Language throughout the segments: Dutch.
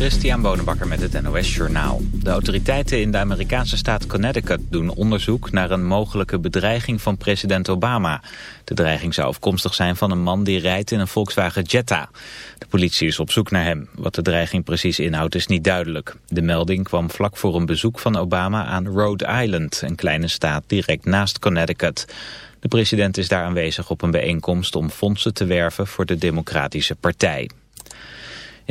Christian Bonenbakker met het NOS Journaal. De autoriteiten in de Amerikaanse staat Connecticut doen onderzoek naar een mogelijke bedreiging van president Obama. De dreiging zou afkomstig zijn van een man die rijdt in een Volkswagen Jetta. De politie is op zoek naar hem. Wat de dreiging precies inhoudt is niet duidelijk. De melding kwam vlak voor een bezoek van Obama aan Rhode Island, een kleine staat direct naast Connecticut. De president is daar aanwezig op een bijeenkomst om fondsen te werven voor de Democratische Partij.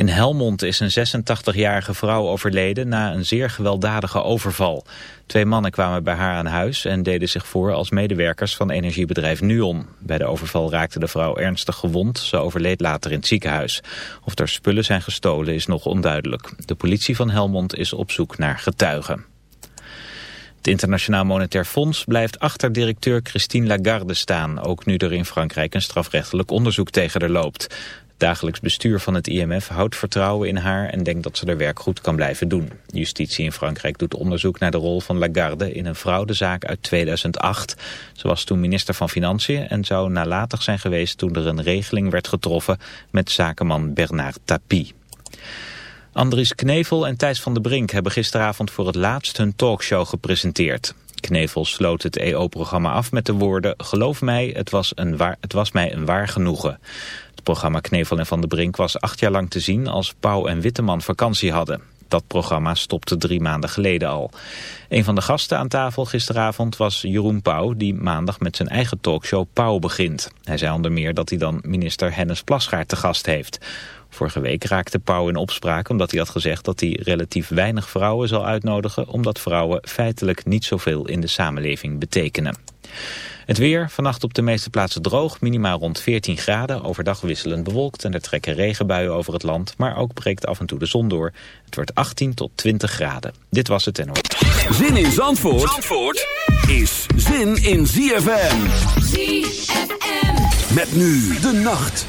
In Helmond is een 86-jarige vrouw overleden na een zeer gewelddadige overval. Twee mannen kwamen bij haar aan huis en deden zich voor als medewerkers van energiebedrijf Nuon. Bij de overval raakte de vrouw ernstig gewond. Ze overleed later in het ziekenhuis. Of er spullen zijn gestolen is nog onduidelijk. De politie van Helmond is op zoek naar getuigen. Het Internationaal Monetair Fonds blijft achter directeur Christine Lagarde staan, ook nu er in Frankrijk een strafrechtelijk onderzoek tegen haar loopt dagelijks bestuur van het IMF houdt vertrouwen in haar en denkt dat ze haar werk goed kan blijven doen. Justitie in Frankrijk doet onderzoek naar de rol van Lagarde in een fraudezaak uit 2008. Ze was toen minister van Financiën en zou nalatig zijn geweest toen er een regeling werd getroffen met zakenman Bernard Tapie. Andries Knevel en Thijs van der Brink hebben gisteravond voor het laatst hun talkshow gepresenteerd. Knevel sloot het EO-programma af met de woorden... Geloof mij, het was, een het was mij een waar genoegen. Het programma Knevel en Van der Brink was acht jaar lang te zien als Pauw en Witteman vakantie hadden. Dat programma stopte drie maanden geleden al. Een van de gasten aan tafel gisteravond was Jeroen Pauw... die maandag met zijn eigen talkshow Pauw begint. Hij zei onder meer dat hij dan minister Hennis Plasgaard te gast heeft. Vorige week raakte Pauw in opspraak omdat hij had gezegd... dat hij relatief weinig vrouwen zal uitnodigen... omdat vrouwen feitelijk niet zoveel in de samenleving betekenen. Het weer, vannacht op de meeste plaatsen droog, minimaal rond 14 graden. Overdag wisselend bewolkt en er trekken regenbuien over het land. Maar ook breekt af en toe de zon door. Het wordt 18 tot 20 graden. Dit was het en Zin in Zandvoort, Zandvoort is zin in ZFM. ZFM. Met nu de nacht.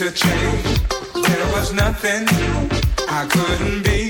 To change. There was nothing I couldn't be.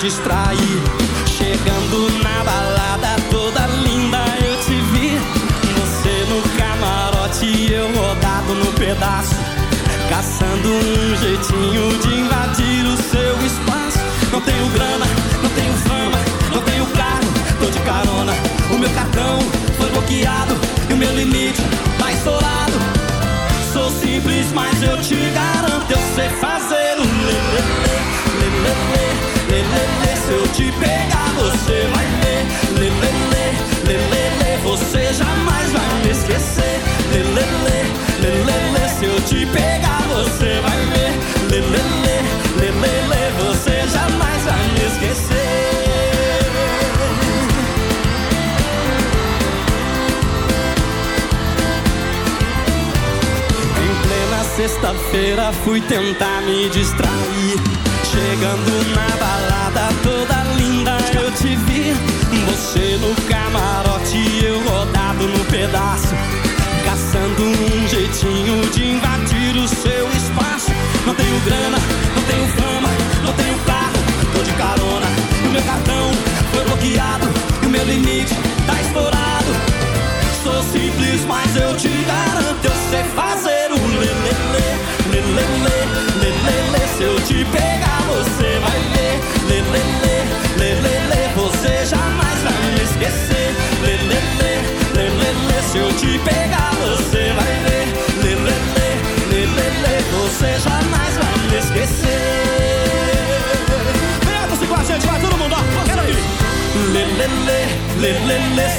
Distrair. Chegando na balada toda linda eu te vi. Você no camarote e eu rodado no pedaço. Caçando um jeitinho de invadir o seu espaço. Não tenho grana, não tenho fama, não tenho carro, tô de carona. O meu cartão foi bloqueado te pegar, você vai ver, lelele, lelele. Você jamais vai me esquecer. sexta-feira fui tentar me distrair. Chegando na balada toda linda eu te vi. Você no camarote eu rodado no pedaço. Caçando um de invadir o seu espaço. Não tenho grana, não tenho fama, não tenho carro, tô de carona. O meu cartão foi bloqueado e o meu limite tá estourado. Sou simples, mas eu te garanto, eu sei fazer o lelele, lelele, lelele. Se eu te pegar, você vai ver, lelele, lelele. Você jamais vai me esquecer, lelele, lelele. Se eu te pegar,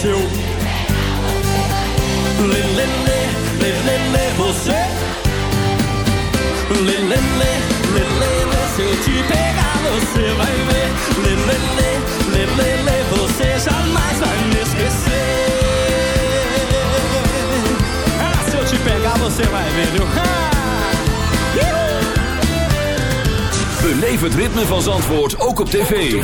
Se eu Lelele, lelele, você Lelele, lelele, se Ah, se eu te pegar você vai ver, viu? Beleef het ritme van Zandvoort ook op tv.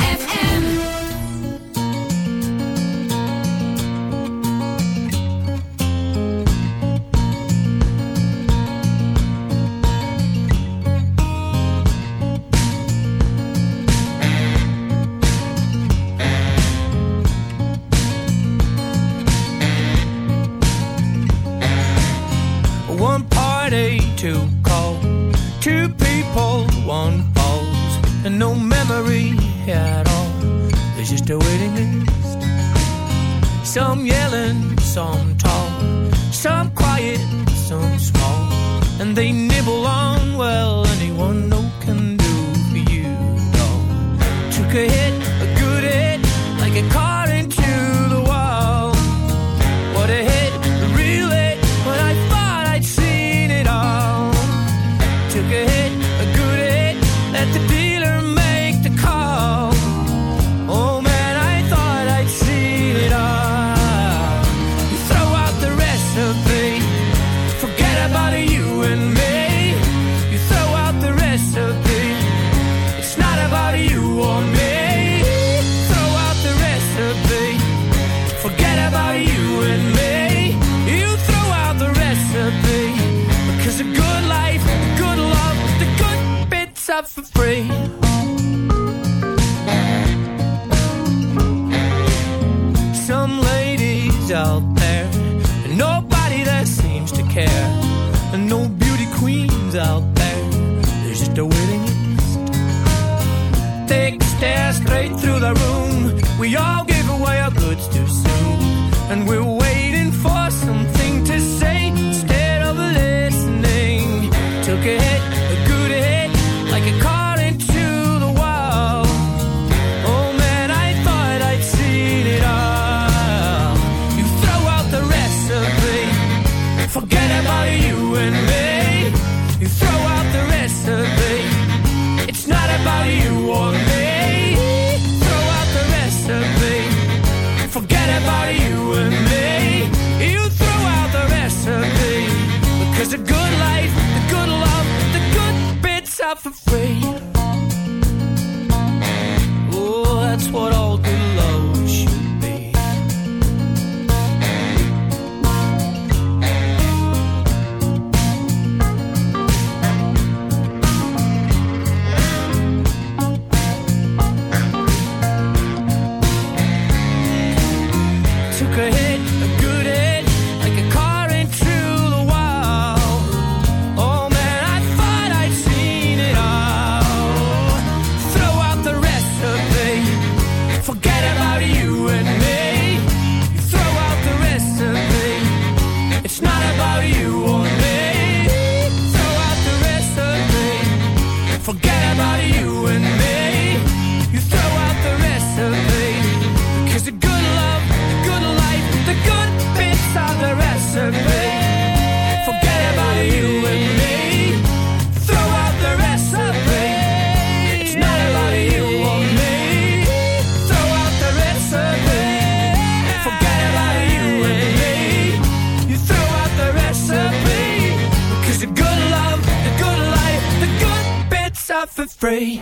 Free.